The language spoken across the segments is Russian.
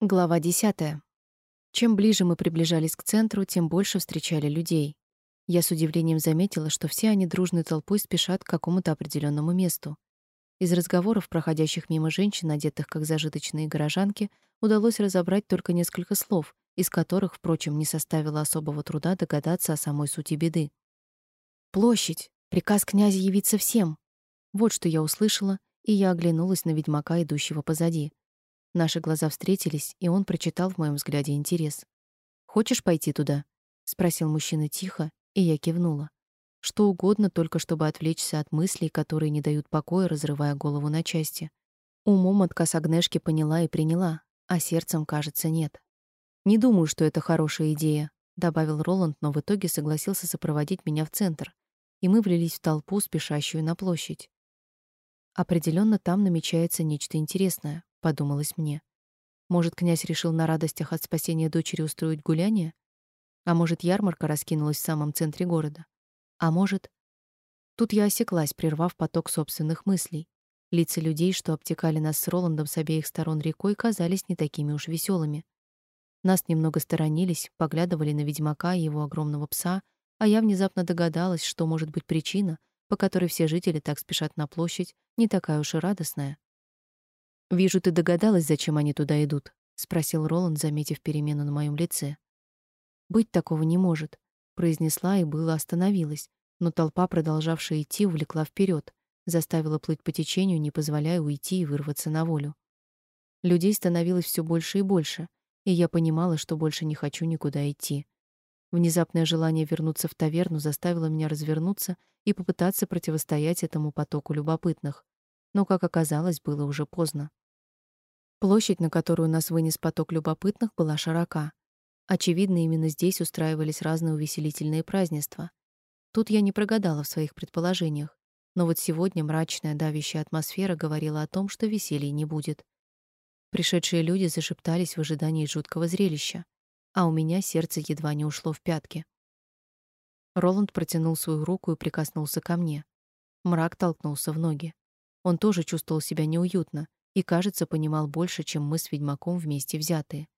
Глава 10. Чем ближе мы приближались к центру, тем больше встречали людей. Я с удивлением заметила, что все они дружной толпой спешат к какому-то определенному месту. Из разговоров проходящих мимо женщин, одетых как зажиточные горожанки, удалось разобрать только несколько слов, из которых, впрочем, не составило особого труда догадаться о самой сути беды. Площадь, приказ князя явиться всем. Вот что я услышала, и я оглянулась на ведьмака, идущего позади. Наши глаза встретились, и он прочитал в моем взгляде интерес. «Хочешь пойти туда?» — спросил мужчина тихо, и я кивнула. Что угодно, только чтобы отвлечься от мыслей, которые не дают покоя, разрывая голову на части. Умом отказ Агнешки поняла и приняла, а сердцем, кажется, нет. «Не думаю, что это хорошая идея», — добавил Роланд, но в итоге согласился сопроводить меня в центр, и мы влились в толпу, спешащую на площадь. Определенно там намечается нечто интересное подумалось мне. Может, князь решил на радостях от спасения дочери устроить гуляние? А может, ярмарка раскинулась в самом центре города? А может... Тут я осеклась, прервав поток собственных мыслей. Лица людей, что обтекали нас с Роландом с обеих сторон рекой, казались не такими уж веселыми. Нас немного сторонились, поглядывали на ведьмака и его огромного пса, а я внезапно догадалась, что может быть причина, по которой все жители так спешат на площадь, не такая уж и радостная. «Вижу, ты догадалась, зачем они туда идут», — спросил Роланд, заметив перемену на моем лице. «Быть такого не может», — произнесла и было остановилась, но толпа, продолжавшая идти, увлекла вперед, заставила плыть по течению, не позволяя уйти и вырваться на волю. Людей становилось все больше и больше, и я понимала, что больше не хочу никуда идти. Внезапное желание вернуться в таверну заставило меня развернуться и попытаться противостоять этому потоку любопытных. Но, как оказалось, было уже поздно. Площадь, на которую нас вынес поток любопытных, была широка. Очевидно, именно здесь устраивались разные увеселительные празднества. Тут я не прогадала в своих предположениях, но вот сегодня мрачная давящая атмосфера говорила о том, что веселья не будет. Пришедшие люди зашептались в ожидании жуткого зрелища, а у меня сердце едва не ушло в пятки. Роланд протянул свою руку и прикоснулся ко мне. Мрак толкнулся в ноги. Он тоже чувствовал себя неуютно, и, кажется, понимал больше, чем мы с ведьмаком вместе взятые.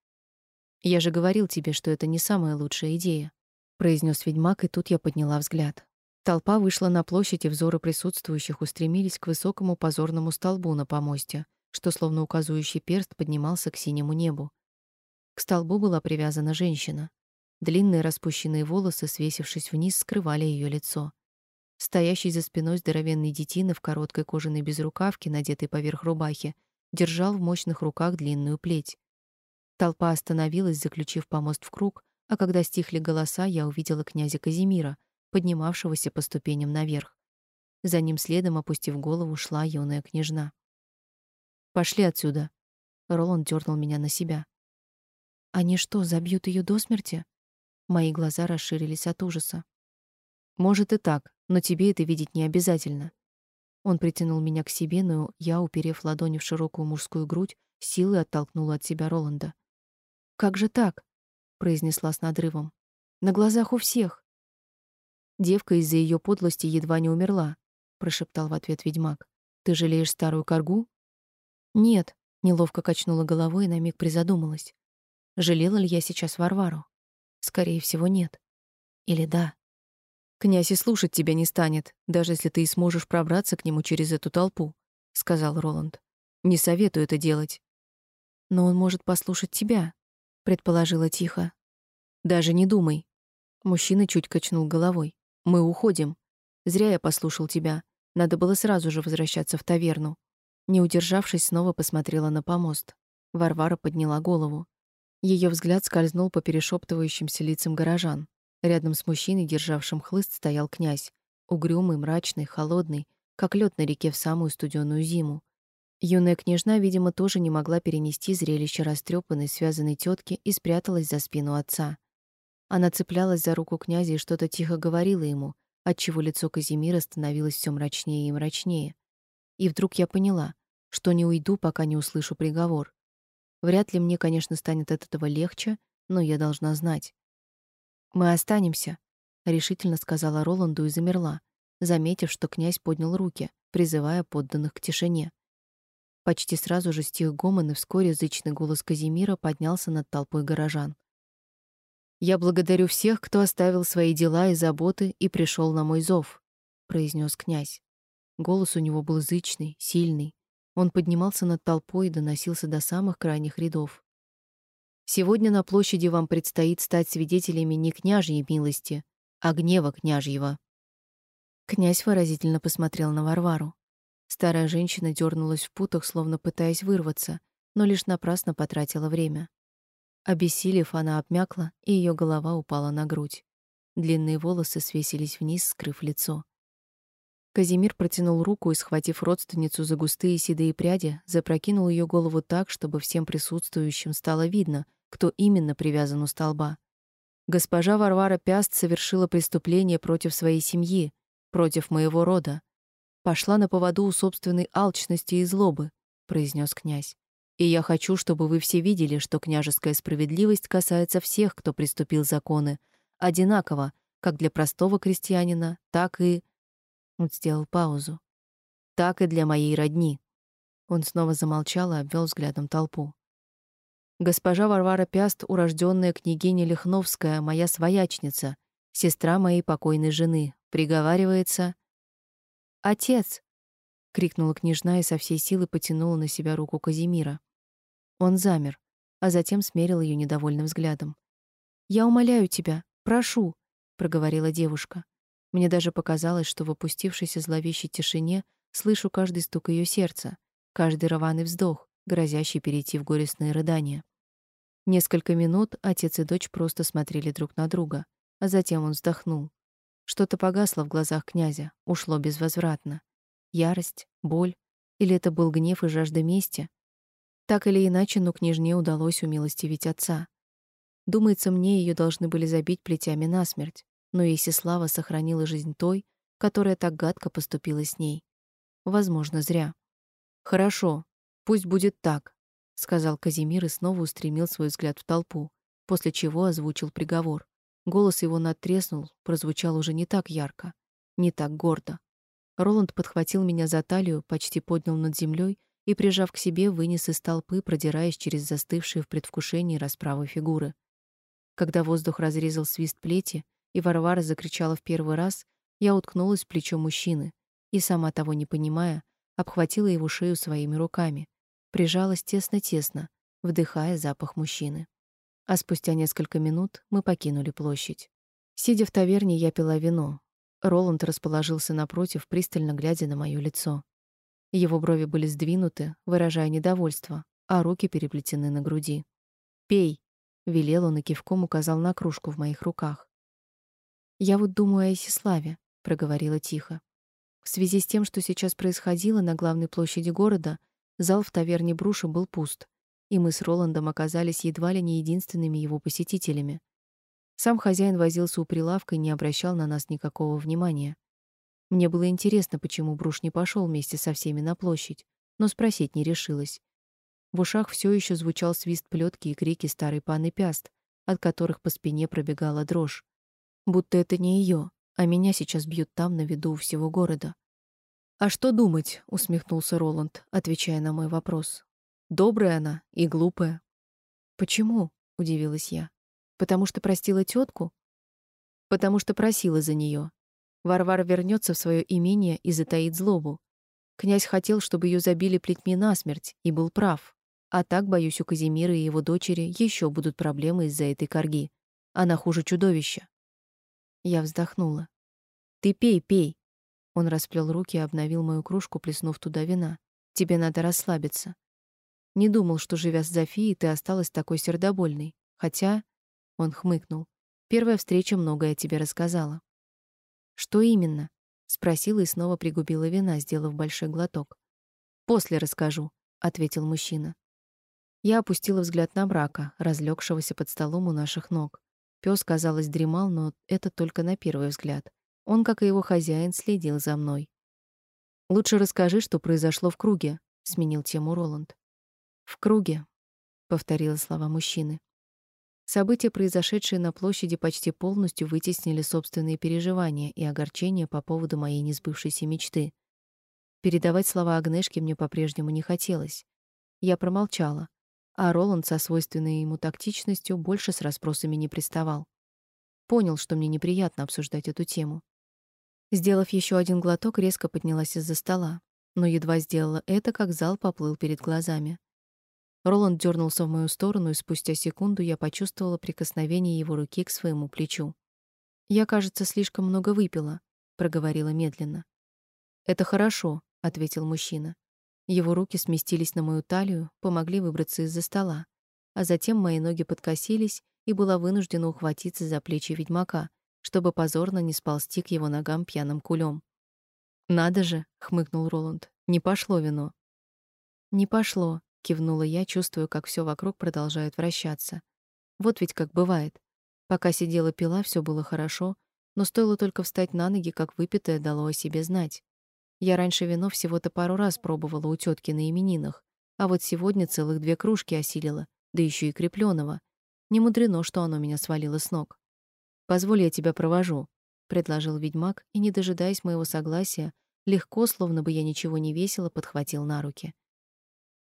«Я же говорил тебе, что это не самая лучшая идея», — произнес ведьмак, и тут я подняла взгляд. Толпа вышла на площадь, и взоры присутствующих устремились к высокому позорному столбу на помосте, что словно указывающий перст поднимался к синему небу. К столбу была привязана женщина. Длинные распущенные волосы, свесившись вниз, скрывали ее лицо. Стоящий за спиной здоровенный детина в короткой кожаной безрукавке, надетой поверх рубахи, держал в мощных руках длинную плеть. Толпа остановилась, заключив помост в круг, а когда стихли голоса, я увидела князя Казимира, поднимавшегося по ступеням наверх. За ним следом, опустив голову, шла юная княжна. «Пошли отсюда!» Роланд дернул меня на себя. «Они что, забьют ее до смерти?» Мои глаза расширились от ужаса. «Может и так, но тебе это видеть не обязательно. Он притянул меня к себе, но я, уперев ладони в широкую мужскую грудь, силой оттолкнула от себя Роланда. «Как же так?» — произнесла с надрывом. «На глазах у всех». «Девка из-за ее подлости едва не умерла», — прошептал в ответ ведьмак. «Ты жалеешь старую коргу?» «Нет», — неловко качнула головой и на миг призадумалась. «Жалела ли я сейчас Варвару?» «Скорее всего, нет. Или да?» Князь и слушать тебя не станет, даже если ты и сможешь пробраться к нему через эту толпу, сказал Роланд. Не советую это делать. Но он может послушать тебя, предположила тихо. Даже не думай. Мужчина чуть качнул головой. Мы уходим. Зря я послушал тебя. Надо было сразу же возвращаться в таверну. Не удержавшись, снова посмотрела на помост. Варвара подняла голову. Ее взгляд скользнул по перешептывающимся лицам горожан. Рядом с мужчиной, державшим хлыст, стоял князь, угрюмый, мрачный, холодный, как лед на реке в самую студеную зиму. Юная княжна, видимо, тоже не могла перенести зрелище растрепанной, связанной тетки и спряталась за спину отца. Она цеплялась за руку князя и что-то тихо говорила ему, отчего лицо Казимира становилось все мрачнее и мрачнее. И вдруг я поняла, что не уйду, пока не услышу приговор. Вряд ли мне, конечно, станет от этого легче, но я должна знать. Мы останемся, решительно сказала Роланду и замерла, заметив, что князь поднял руки, призывая подданных к тишине. Почти сразу же стих гомон, и вскоре зычный голос Казимира поднялся над толпой горожан. «Я благодарю всех, кто оставил свои дела и заботы и пришел на мой зов», — произнес князь. Голос у него был зычный, сильный. Он поднимался над толпой и доносился до самых крайних рядов. «Сегодня на площади вам предстоит стать свидетелями не княжьей милости, а гнева княжьего». Князь выразительно посмотрел на Варвару. Старая женщина дернулась в путах, словно пытаясь вырваться, но лишь напрасно потратила время. Обессилев, она обмякла, и ее голова упала на грудь. Длинные волосы свесились вниз, скрыв лицо. Казимир протянул руку и, схватив родственницу за густые седые пряди, запрокинул ее голову так, чтобы всем присутствующим стало видно, кто именно привязан у столба. Госпожа Варвара Пяст совершила преступление против своей семьи, против моего рода пошла на поводу у собственной алчности и злобы, произнес князь. И я хочу, чтобы вы все видели, что княжеская справедливость касается всех, кто приступил законы, одинаково, как для простого крестьянина, так и Он сделал паузу. Так и для моей родни. Он снова замолчал и обвел взглядом толпу. Госпожа Варвара Пяст, урожденная княгиня Лихновская, моя своячница, сестра моей покойной жены, приговаривается «Отец!» — крикнула княжна и со всей силы потянула на себя руку Казимира. Он замер, а затем смерил ее недовольным взглядом. «Я умоляю тебя, прошу!» — проговорила девушка. Мне даже показалось, что в опустившейся зловещей тишине слышу каждый стук ее сердца, каждый рваный вздох, грозящий перейти в горестные рыдания. Несколько минут отец и дочь просто смотрели друг на друга, а затем он вздохнул. Что-то погасло в глазах князя, ушло безвозвратно. Ярость, боль или это был гнев и жажда мести? Так или иначе, но княжне удалось умилостивить отца. Думается, мне ее должны были забить плетями насмерть, но Есислава сохранила жизнь той, которая так гадко поступила с ней. Возможно, зря. Хорошо, пусть будет так, сказал Казимир и снова устремил свой взгляд в толпу, после чего озвучил приговор. Голос его надтреснул, прозвучал уже не так ярко, не так гордо. Роланд подхватил меня за талию, почти поднял над землей и, прижав к себе, вынес из толпы, продираясь через застывшие в предвкушении расправы фигуры. Когда воздух разрезал свист плети, и Варвара закричала в первый раз, я уткнулась в плечо мужчины и, сама того не понимая, обхватила его шею своими руками, прижалась тесно-тесно, вдыхая запах мужчины а спустя несколько минут мы покинули площадь. Сидя в таверне, я пила вино. Роланд расположился напротив, пристально глядя на моё лицо. Его брови были сдвинуты, выражая недовольство, а руки переплетены на груди. «Пей», — велел он и кивком указал на кружку в моих руках. «Я вот думаю о Исиславе», — проговорила тихо. В связи с тем, что сейчас происходило на главной площади города, зал в таверне Бруша был пуст и мы с Роландом оказались едва ли не единственными его посетителями. Сам хозяин возился у прилавка и не обращал на нас никакого внимания. Мне было интересно, почему Бруш не пошел вместе со всеми на площадь, но спросить не решилась. В ушах все еще звучал свист плетки и крики старой паны Пяст, от которых по спине пробегала дрожь. Будто это не ее, а меня сейчас бьют там на виду у всего города. «А что думать?» — усмехнулся Роланд, отвечая на мой вопрос. Добрая она и глупая. Почему? удивилась я. Потому что простила тетку? Потому что просила за нее. Варвара вернется в свое имение и затаит злобу. Князь хотел, чтобы ее забили плетьми насмерть, и был прав. А так, боюсь, у Казимира и его дочери еще будут проблемы из-за этой корги. Она хуже чудовища. Я вздохнула. Ты пей, пей. Он расплел руки и обновил мою кружку, плеснув туда вина. Тебе надо расслабиться. Не думал, что, живя с Зофией, ты осталась такой сердобольной. Хотя, он хмыкнул. Первая встреча многое тебе рассказала. Что именно? спросила и снова пригубила вина, сделав большой глоток. После расскажу, ответил мужчина. Я опустила взгляд на брака, разлегшегося под столом у наших ног. Пёс, казалось, дремал, но это только на первый взгляд. Он, как и его хозяин, следил за мной. Лучше расскажи, что произошло в круге, сменил тему Роланд. В круге, повторила слова мужчины. События, произошедшие на площади, почти полностью вытеснили собственные переживания и огорчения по поводу моей несбывшейся мечты. Передавать слова Агнешке мне по-прежнему не хотелось. Я промолчала, а Роланд со свойственной ему тактичностью больше с расспросами не приставал. Понял, что мне неприятно обсуждать эту тему. Сделав еще один глоток, резко поднялась из-за стола, но едва сделала это, как зал поплыл перед глазами. Роланд дернулся в мою сторону, и спустя секунду я почувствовала прикосновение его руки к своему плечу. «Я, кажется, слишком много выпила», — проговорила медленно. «Это хорошо», — ответил мужчина. Его руки сместились на мою талию, помогли выбраться из-за стола, а затем мои ноги подкосились, и была вынуждена ухватиться за плечи ведьмака, чтобы позорно не сползти к его ногам пьяным кулем. «Надо же», — хмыкнул Роланд, — «не пошло вино». «Не пошло», — кивнула я, чувствуя, как все вокруг продолжает вращаться. Вот ведь как бывает. Пока сидела пила, все было хорошо, но стоило только встать на ноги, как выпитое дало о себе знать. Я раньше вино всего-то пару раз пробовала у тетки на именинах, а вот сегодня целых две кружки осилила, да еще и крепленого. Не мудрено, что оно меня свалило с ног. «Позволь, я тебя провожу», — предложил ведьмак, и, не дожидаясь моего согласия, легко, словно бы я ничего не весила, подхватил на руки.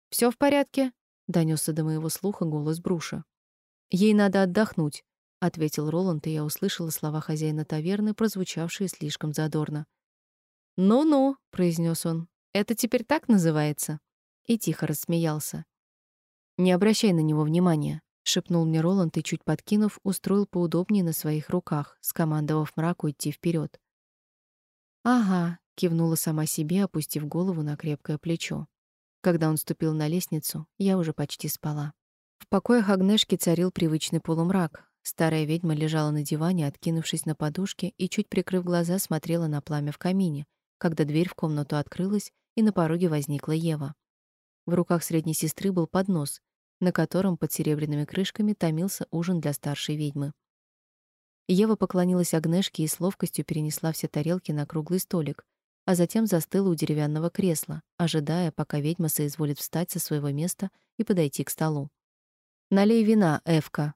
Все в порядке?» — донесся до моего слуха голос Бруша. «Ей надо отдохнуть», — ответил Роланд, и я услышала слова хозяина таверны, прозвучавшие слишком задорно. «Ну-ну», — произнес он, — «это теперь так называется?» И тихо рассмеялся. «Не обращай на него внимания», — шепнул мне Роланд и, чуть подкинув, устроил поудобнее на своих руках, скомандовав мраку идти вперед. «Ага», — кивнула сама себе, опустив голову на крепкое плечо. Когда он ступил на лестницу, я уже почти спала. В покоях Агнешки царил привычный полумрак, Старая ведьма лежала на диване, откинувшись на подушке, и, чуть прикрыв глаза, смотрела на пламя в камине, когда дверь в комнату открылась, и на пороге возникла Ева. В руках средней сестры был поднос, на котором под серебряными крышками томился ужин для старшей ведьмы. Ева поклонилась Агнешке и с ловкостью перенесла все тарелки на круглый столик, а затем застыла у деревянного кресла, ожидая, пока ведьма соизволит встать со своего места и подойти к столу. «Налей вина, Эвка»,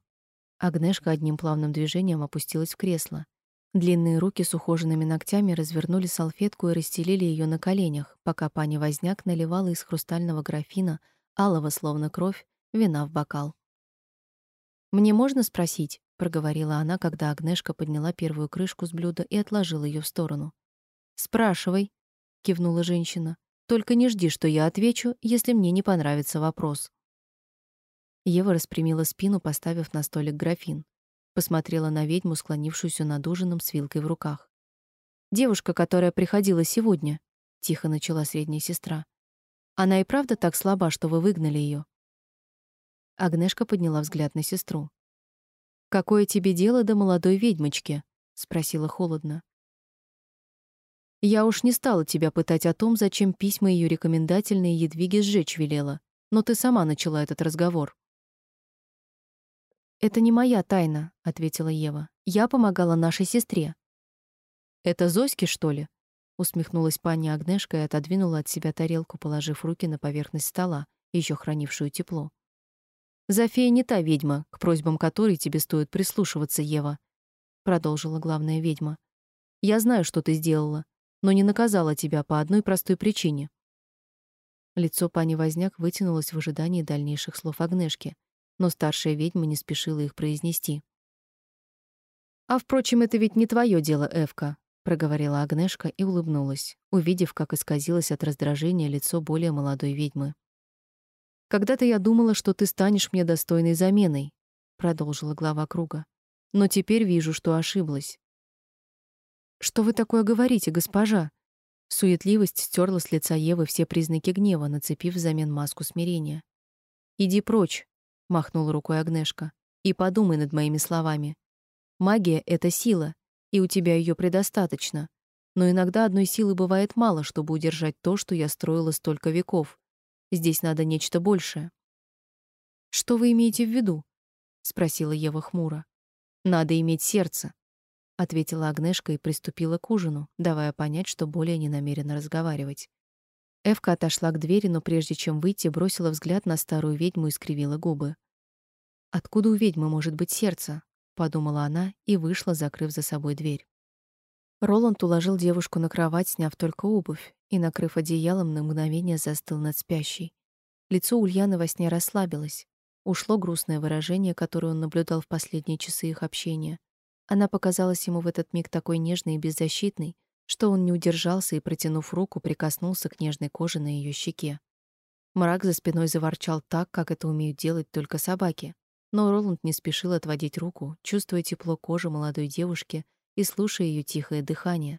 Агнешка одним плавным движением опустилась в кресло. Длинные руки с ухоженными ногтями развернули салфетку и расстелили ее на коленях, пока пани Возняк наливала из хрустального графина, алого словно кровь, вина в бокал. «Мне можно спросить?» — проговорила она, когда Агнешка подняла первую крышку с блюда и отложила ее в сторону. «Спрашивай», — кивнула женщина. «Только не жди, что я отвечу, если мне не понравится вопрос». Ева распрямила спину, поставив на столик графин. Посмотрела на ведьму, склонившуюся над ужином с вилкой в руках. «Девушка, которая приходила сегодня», — тихо начала средняя сестра. «Она и правда так слаба, что вы выгнали ее. Агнешка подняла взгляд на сестру. «Какое тебе дело до молодой ведьмочки?» — спросила холодно. «Я уж не стала тебя пытать о том, зачем письма ее рекомендательные Едвиге сжечь велела, но ты сама начала этот разговор». «Это не моя тайна», — ответила Ева. «Я помогала нашей сестре». «Это Зоське, что ли?» — усмехнулась пани Агнешка и отодвинула от себя тарелку, положив руки на поверхность стола, еще хранившую тепло. «Зофия не та ведьма, к просьбам которой тебе стоит прислушиваться, Ева», — продолжила главная ведьма. «Я знаю, что ты сделала, но не наказала тебя по одной простой причине». Лицо пани Возняк вытянулось в ожидании дальнейших слов Агнешки, но старшая ведьма не спешила их произнести. «А, впрочем, это ведь не твое дело, Эвка», — проговорила Агнешка и улыбнулась, увидев, как исказилось от раздражения лицо более молодой ведьмы. «Когда-то я думала, что ты станешь мне достойной заменой», — продолжила глава круга. «Но теперь вижу, что ошиблась». «Что вы такое говорите, госпожа?» Суетливость стерла с лица Евы все признаки гнева, нацепив взамен маску смирения. «Иди прочь», махнула рукой Агнешка. И подумай над моими словами. Магия это сила, и у тебя ее предостаточно. Но иногда одной силы бывает мало, чтобы удержать то, что я строила столько веков. Здесь надо нечто большее. Что вы имеете в виду? спросила Ева хмуро. Надо иметь сердце, ответила Агнешка и приступила к ужину, давая понять, что более не намерена разговаривать. Эвка отошла к двери, но прежде чем выйти, бросила взгляд на старую ведьму и скривила губы. Откуда у ведьмы может быть сердце? подумала она и вышла, закрыв за собой дверь. Роланд уложил девушку на кровать, сняв только обувь, и, накрыв одеялом, на мгновение застыл над спящей. Лицо Ульяны во сне расслабилось. Ушло грустное выражение, которое он наблюдал в последние часы их общения. Она показалась ему в этот миг такой нежной и беззащитной, что он не удержался и, протянув руку, прикоснулся к нежной коже на ее щеке. Мрак за спиной заворчал так, как это умеют делать только собаки. Но Роланд не спешил отводить руку, чувствуя тепло кожи молодой девушки и слушая ее тихое дыхание.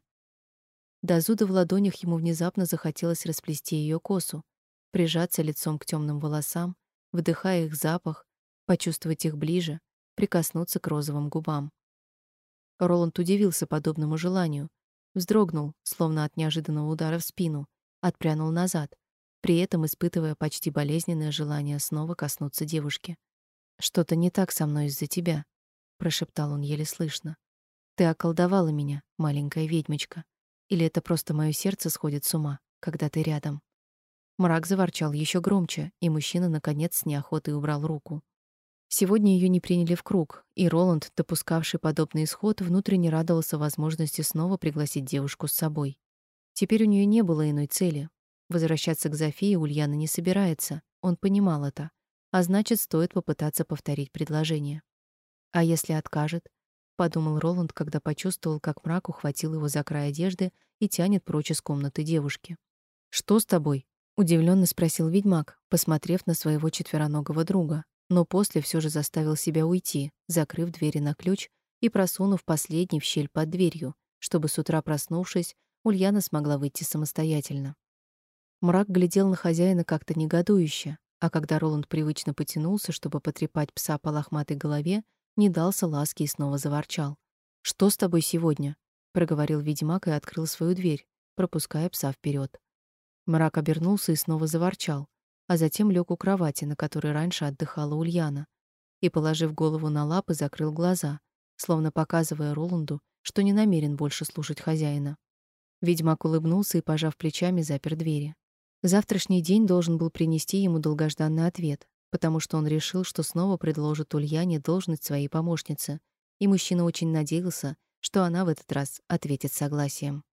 До зуда в ладонях ему внезапно захотелось расплести ее косу, прижаться лицом к темным волосам, вдыхая их запах, почувствовать их ближе, прикоснуться к розовым губам. Роланд удивился подобному желанию, вздрогнул, словно от неожиданного удара в спину, отпрянул назад, при этом испытывая почти болезненное желание снова коснуться девушки. Что-то не так со мной из-за тебя, прошептал он еле слышно. Ты околдовала меня, маленькая ведьмочка. Или это просто мое сердце сходит с ума, когда ты рядом? Мрак заворчал еще громче, и мужчина наконец с неохотой убрал руку. Сегодня ее не приняли в круг, и Роланд, допускавший подобный исход, внутренне радовался возможности снова пригласить девушку с собой. Теперь у нее не было иной цели. Возвращаться к Зофии Ульяна не собирается, он понимал это, а значит, стоит попытаться повторить предложение. А если откажет? Подумал Роланд, когда почувствовал, как мрак ухватил его за край одежды и тянет прочь из комнаты девушки. Что с тобой? удивленно спросил ведьмак, посмотрев на своего четвероногого друга но после все же заставил себя уйти, закрыв двери на ключ и просунув последний в щель под дверью, чтобы с утра проснувшись, Ульяна смогла выйти самостоятельно. Мрак глядел на хозяина как-то негодующе, а когда Роланд привычно потянулся, чтобы потрепать пса по лохматой голове, не дался ласки и снова заворчал. «Что с тобой сегодня?» — проговорил ведьмак и открыл свою дверь, пропуская пса вперед. Мрак обернулся и снова заворчал, а затем лег у кровати, на которой раньше отдыхала Ульяна, и, положив голову на лапы, закрыл глаза, словно показывая Роланду, что не намерен больше слушать хозяина. Ведьмак улыбнулся и, пожав плечами, запер двери. Завтрашний день должен был принести ему долгожданный ответ, потому что он решил, что снова предложит Ульяне должность своей помощницы, и мужчина очень надеялся, что она в этот раз ответит согласием.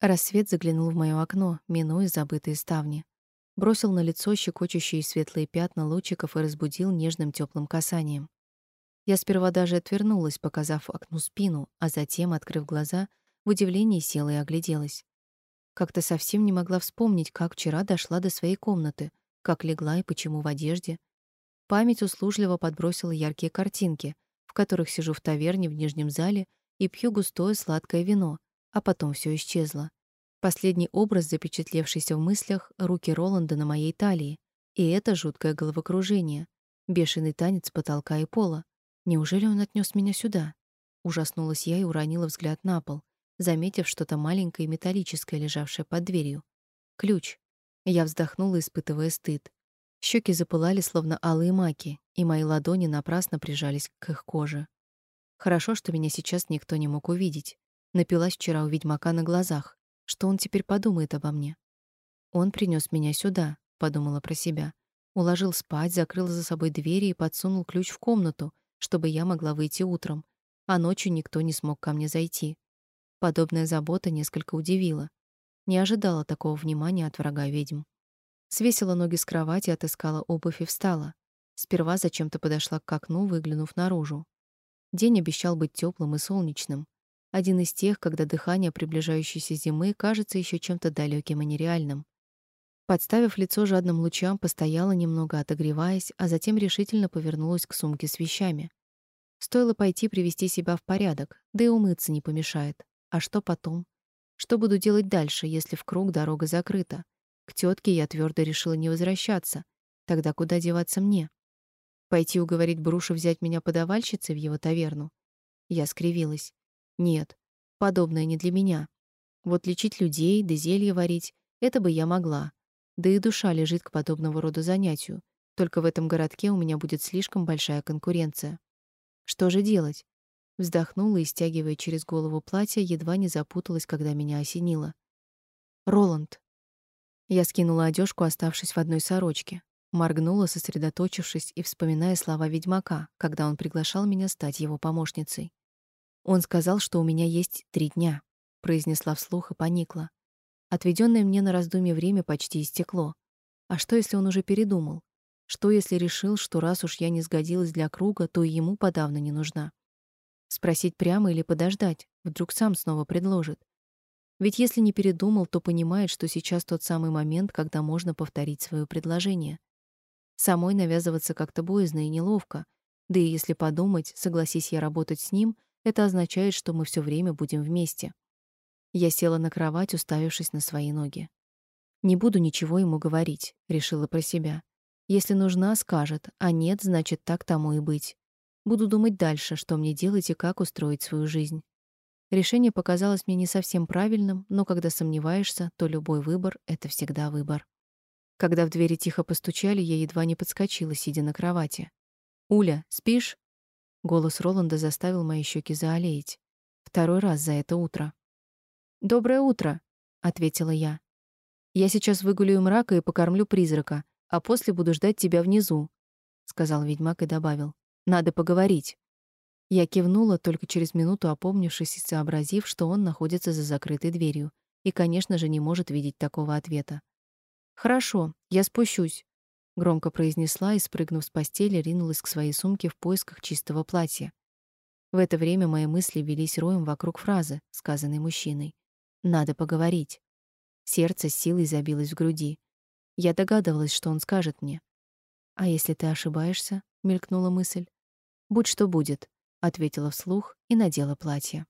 Рассвет заглянул в моё окно, минуя забытые ставни бросил на лицо щекочущие светлые пятна лучиков и разбудил нежным теплым касанием. Я сперва даже отвернулась, показав окну спину, а затем, открыв глаза, в удивлении села и огляделась. Как-то совсем не могла вспомнить, как вчера дошла до своей комнаты, как легла и почему в одежде. Память услужливо подбросила яркие картинки, в которых сижу в таверне в нижнем зале и пью густое сладкое вино, а потом все исчезло. Последний образ, запечатлевшийся в мыслях, руки Роланда на моей талии. И это жуткое головокружение, бешеный танец потолка и пола. Неужели он отнес меня сюда? Ужаснулась я и уронила взгляд на пол, заметив что-то маленькое и металлическое, лежавшее под дверью. Ключ. Я вздохнула, испытывая стыд. Щеки запылали, словно алые маки, и мои ладони напрасно прижались к их коже. Хорошо, что меня сейчас никто не мог увидеть. Напилась вчера у ведьмака на глазах. Что он теперь подумает обо мне? Он принес меня сюда, подумала про себя. Уложил спать, закрыл за собой двери и подсунул ключ в комнату, чтобы я могла выйти утром, а ночью никто не смог ко мне зайти. Подобная забота несколько удивила. Не ожидала такого внимания от врага ведьм. Свесила ноги с кровати, отыскала обувь и встала. Сперва зачем-то подошла к окну, выглянув наружу. День обещал быть теплым и солнечным. Один из тех, когда дыхание приближающейся зимы кажется еще чем-то далеким и нереальным. Подставив лицо жадным лучам, постояла немного, отогреваясь, а затем решительно повернулась к сумке с вещами. Стоило пойти привести себя в порядок, да и умыться не помешает. А что потом? Что буду делать дальше, если в круг дорога закрыта? К тетке я твердо решила не возвращаться. Тогда куда деваться мне? Пойти уговорить Бруша взять меня подавальщицей в его таверну? Я скривилась. Нет, подобное не для меня. Вот лечить людей, да зелья варить это бы я могла. Да и душа лежит к подобного рода занятию. Только в этом городке у меня будет слишком большая конкуренция. Что же делать? Вздохнула и, стягивая через голову платье, едва не запуталась, когда меня осенило. Роланд. Я скинула одежку, оставшись в одной сорочке. Моргнула, сосредоточившись и вспоминая слова ведьмака, когда он приглашал меня стать его помощницей. Он сказал, что у меня есть три дня, произнесла вслух и поникла. Отведенное мне на раздумье время почти истекло. А что, если он уже передумал? Что, если решил, что раз уж я не сгодилась для круга, то и ему подавно не нужна? Спросить прямо или подождать? Вдруг сам снова предложит. Ведь если не передумал, то понимает, что сейчас тот самый момент, когда можно повторить свое предложение. Самой навязываться как-то боязно и неловко. Да и если подумать, согласись я работать с ним, это означает, что мы все время будем вместе. Я села на кровать, уставившись на свои ноги. Не буду ничего ему говорить, решила про себя. Если нужна, скажет, а нет, значит, так тому и быть. Буду думать дальше, что мне делать и как устроить свою жизнь. Решение показалось мне не совсем правильным, но когда сомневаешься, то любой выбор это всегда выбор. Когда в двери тихо постучали, я едва не подскочила, сидя на кровати. «Уля, спишь?» Голос Роланда заставил мои щеки заолеять. Второй раз за это утро. «Доброе утро», — ответила я. «Я сейчас выгуляю мрака и покормлю призрака, а после буду ждать тебя внизу», — сказал ведьмак и добавил. «Надо поговорить». Я кивнула, только через минуту опомнившись и сообразив, что он находится за закрытой дверью и, конечно же, не может видеть такого ответа. Хорошо, я спущусь, громко произнесла и, спрыгнув с постели, ринулась к своей сумке в поисках чистого платья. В это время мои мысли велись роем вокруг фразы, сказанной мужчиной. Надо поговорить. Сердце с силой забилось в груди. Я догадывалась, что он скажет мне. А если ты ошибаешься, мелькнула мысль. Будь что будет, ответила вслух и надела платье.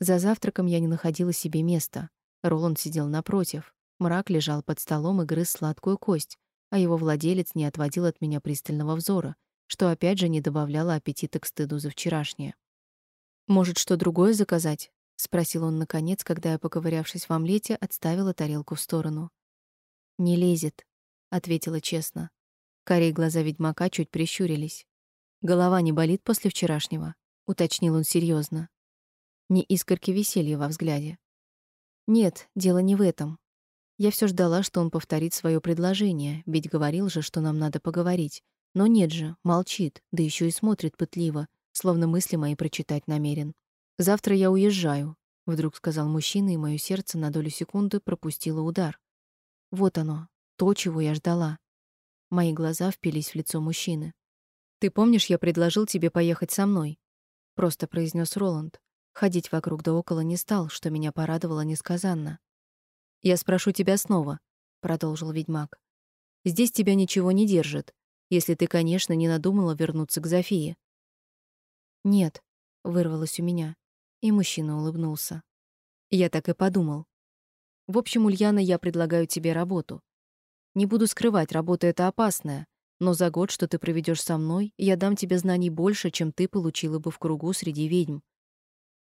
За завтраком я не находила себе места. Роланд сидел напротив, Мрак лежал под столом и грыз сладкую кость, а его владелец не отводил от меня пристального взора, что опять же не добавляло аппетита к стыду за вчерашнее. «Может, что другое заказать?» — спросил он наконец, когда я, поковырявшись в омлете, отставила тарелку в сторону. «Не лезет», — ответила честно. Карие глаза ведьмака чуть прищурились. «Голова не болит после вчерашнего?» — уточнил он серьезно. Не искорки веселья во взгляде. «Нет, дело не в этом. Я все ждала, что он повторит свое предложение, ведь говорил же, что нам надо поговорить. Но нет же, молчит, да еще и смотрит пытливо, словно мысли мои прочитать намерен. «Завтра я уезжаю», — вдруг сказал мужчина, и мое сердце на долю секунды пропустило удар. Вот оно, то, чего я ждала. Мои глаза впились в лицо мужчины. «Ты помнишь, я предложил тебе поехать со мной?» — просто произнес Роланд. Ходить вокруг да около не стал, что меня порадовало несказанно. Я спрошу тебя снова, продолжил ведьмак. Здесь тебя ничего не держит, если ты, конечно, не надумала вернуться к Зофии. Нет, вырвалось у меня, и мужчина улыбнулся. Я так и подумал. В общем, Ульяна, я предлагаю тебе работу. Не буду скрывать, работа эта опасная, но за год, что ты проведешь со мной, я дам тебе знаний больше, чем ты получила бы в кругу среди ведьм.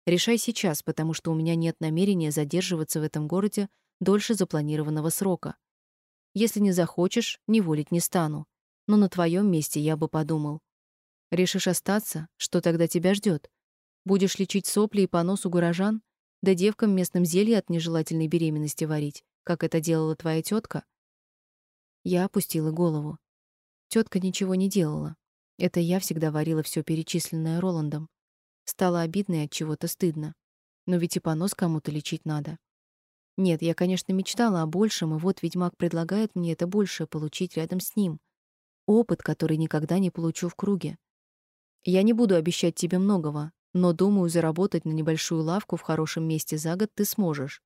Решай сейчас, потому что у меня нет намерения задерживаться в этом городе дольше запланированного срока. Если не захочешь, не волить не стану. Но на твоем месте я бы подумал. Решишь остаться, что тогда тебя ждет? Будешь лечить сопли и понос у горожан? Да девкам местным зелье от нежелательной беременности варить, как это делала твоя тетка? Я опустила голову. Тетка ничего не делала. Это я всегда варила все перечисленное Роландом. Стало обидно и от чего-то стыдно. Но ведь и понос кому-то лечить надо. Нет, я, конечно, мечтала о большем, и вот ведьмак предлагает мне это большее получить рядом с ним. Опыт, который никогда не получу в круге. Я не буду обещать тебе многого, но, думаю, заработать на небольшую лавку в хорошем месте за год ты сможешь.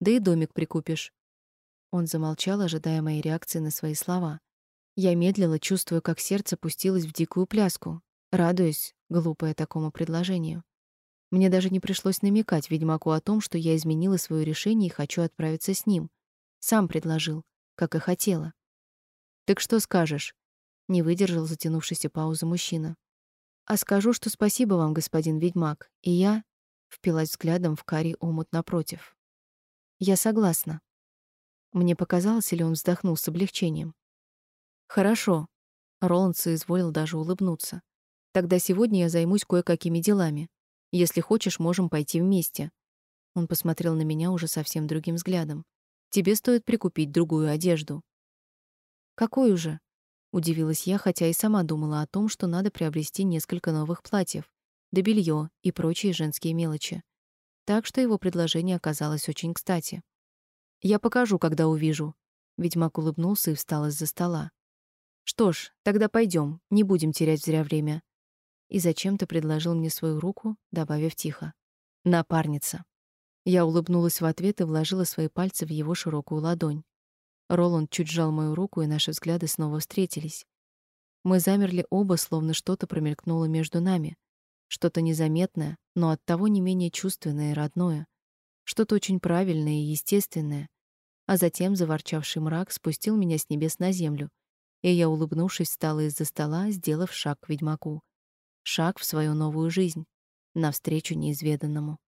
Да и домик прикупишь. Он замолчал, ожидая моей реакции на свои слова. Я медлила, чувствуя, как сердце пустилось в дикую пляску, радуясь глупое такому предложению. Мне даже не пришлось намекать ведьмаку о том, что я изменила свое решение и хочу отправиться с ним. Сам предложил, как и хотела. «Так что скажешь?» — не выдержал затянувшейся паузы мужчина. «А скажу, что спасибо вам, господин ведьмак, и я...» — впилась взглядом в карий омут напротив. «Я согласна». Мне показалось, или он вздохнул с облегчением. «Хорошо», — Роланд соизволил даже улыбнуться. «Тогда сегодня я займусь кое-какими делами. Если хочешь, можем пойти вместе. Он посмотрел на меня уже совсем другим взглядом. Тебе стоит прикупить другую одежду. Какую же? Удивилась я, хотя и сама думала о том, что надо приобрести несколько новых платьев, да белье и прочие женские мелочи. Так что его предложение оказалось очень кстати. Я покажу, когда увижу. Ведьмак улыбнулся и встал из-за стола. Что ж, тогда пойдем, не будем терять зря время. И зачем-то предложил мне свою руку, добавив тихо: "Напарница". Я улыбнулась в ответ и вложила свои пальцы в его широкую ладонь. Роланд чуть сжал мою руку, и наши взгляды снова встретились. Мы замерли оба, словно что-то промелькнуло между нами, что-то незаметное, но оттого не менее чувственное и родное, что-то очень правильное и естественное. А затем заворчавший мрак спустил меня с небес на землю, и я, улыбнувшись, встала из-за стола, сделав шаг к ведьмаку. Шаг в свою новую жизнь, навстречу неизведанному.